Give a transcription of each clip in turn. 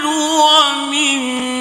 ومن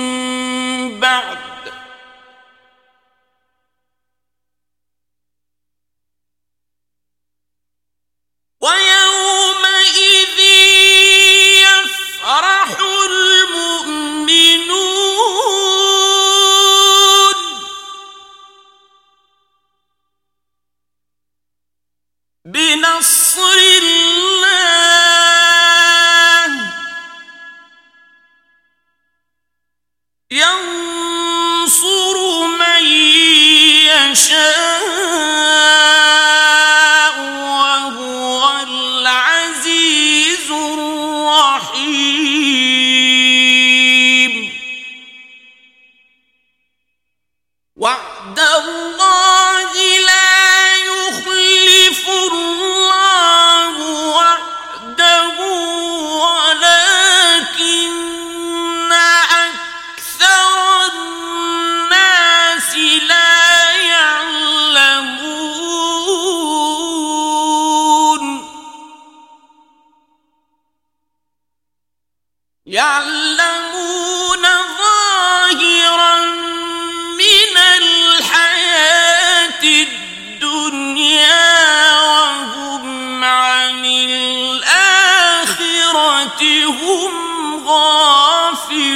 يعلمون ظاهرا من الحياة الدنيا وهم عن الآخرة هم غافلون.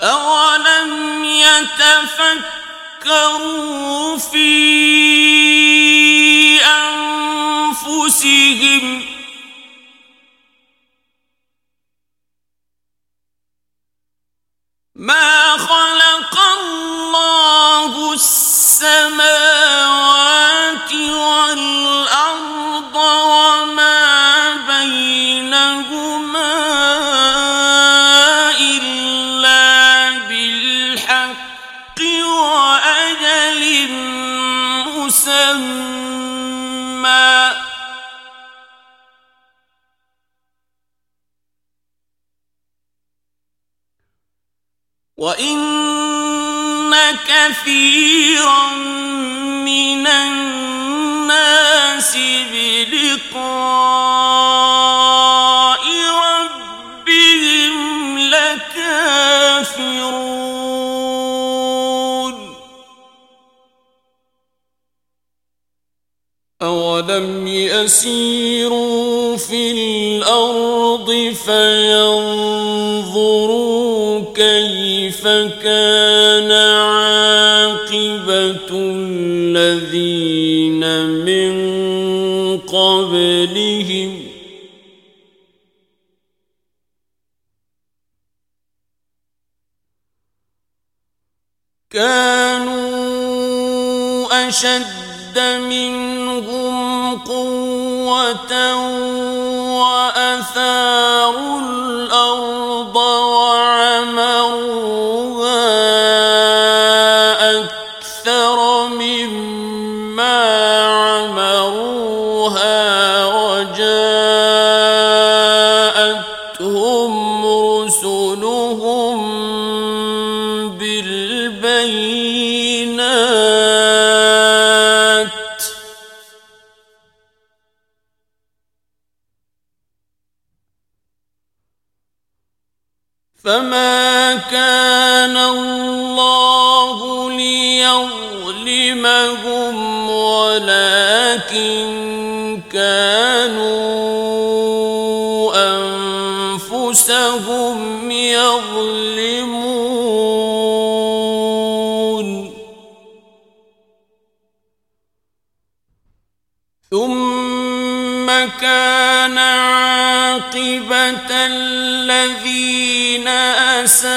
أولم ما وَإِنَّ كَثِيرًا مِّنَ النَّاسِ بِلِقَاءِ رَبِّهِمْ لَكَافِرُونَ أَوَلَمْ يَسِيرُوا فِي الْأَرْضِ كَيْفَ كَانَ عَاقِبَةُ الَّذِينَ مِن قَبْلِهِمْ؟ كانوا أشد عمروها أنفسهم يظلمون. ثم كان عاقبة الذين أساءوا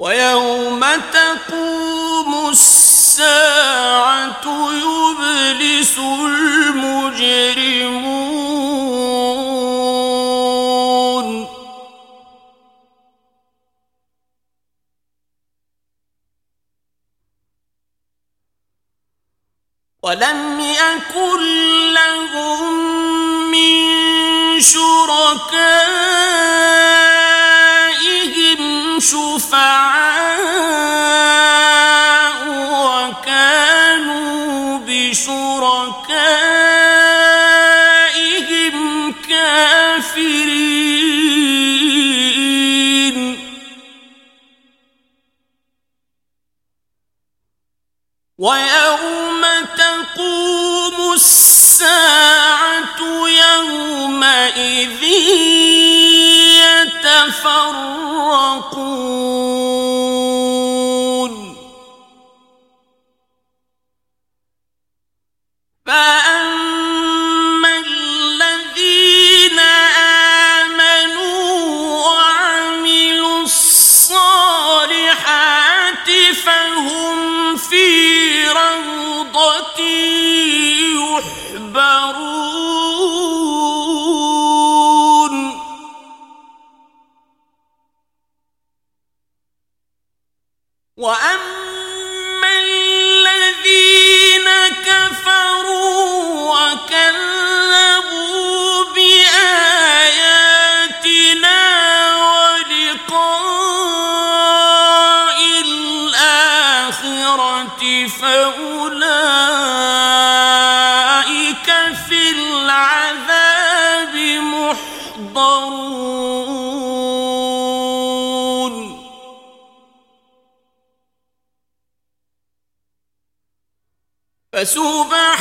وَيَوْمَ تَقُومُ السَّاعَةُ يُبْلِسُ ولم فأولئك في العذاب محضرون؟ فسبحان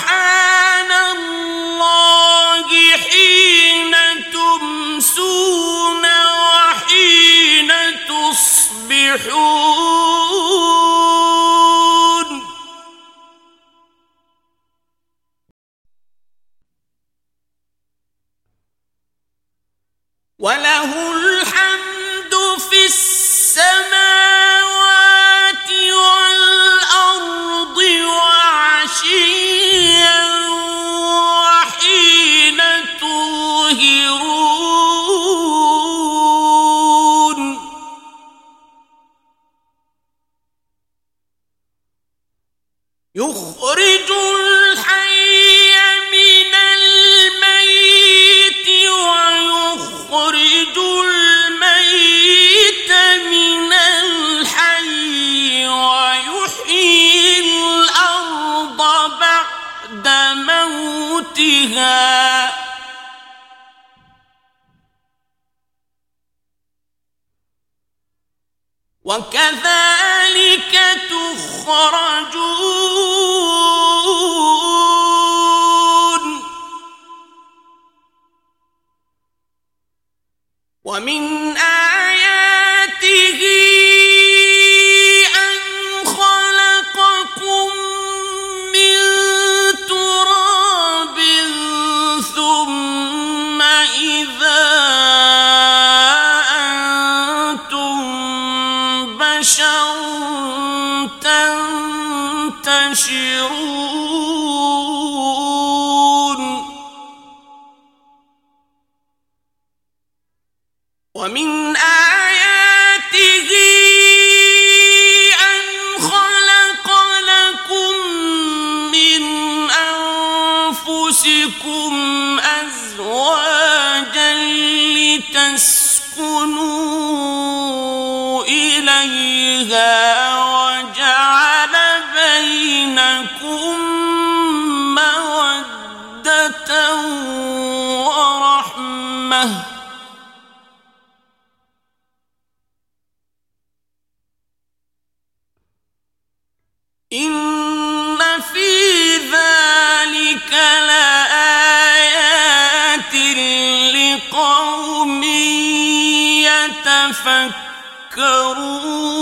ومن آ تَفَكَّرُونَ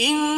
ان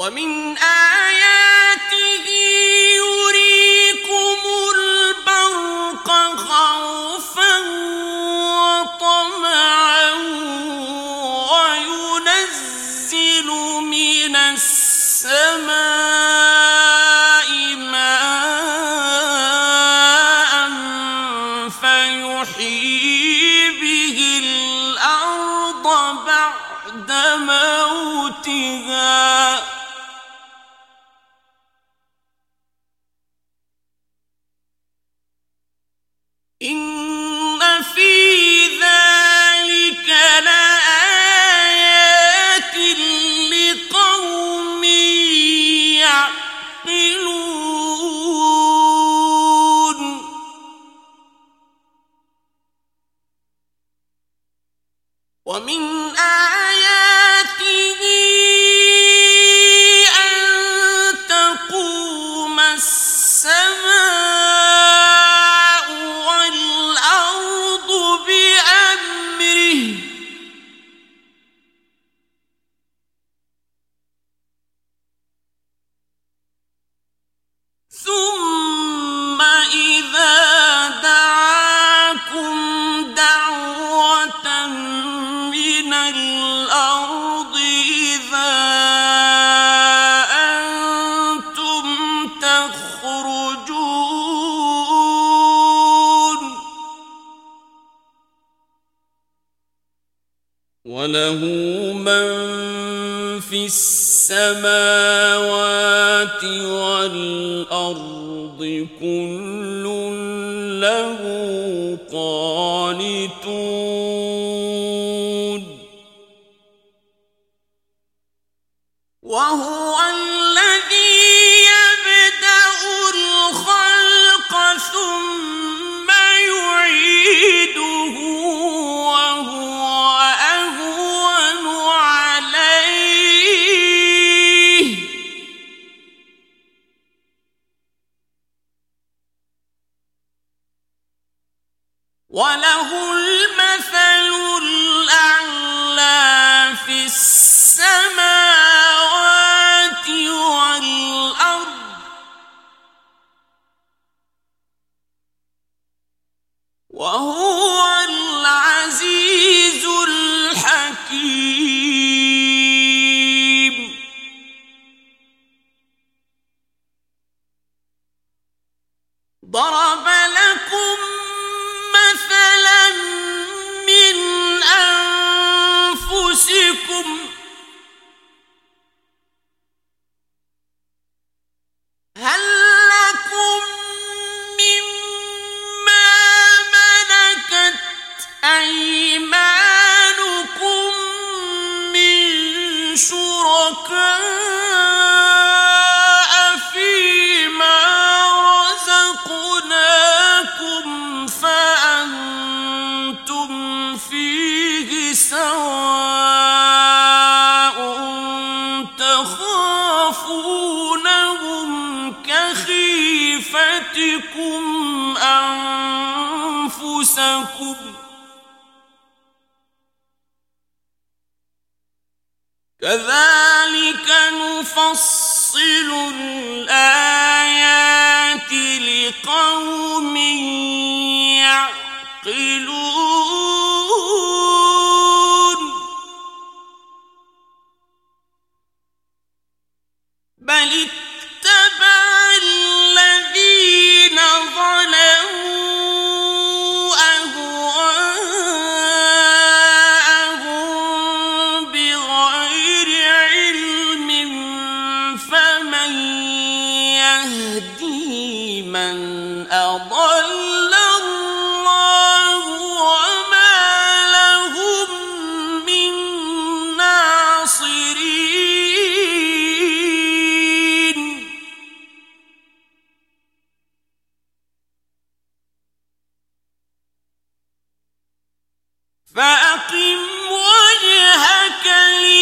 ومن آ في السماوات والأرض كل له قال وَلَهُ الْمَثَلُ أنفسكم كخيفتكم فأقم وجهك لي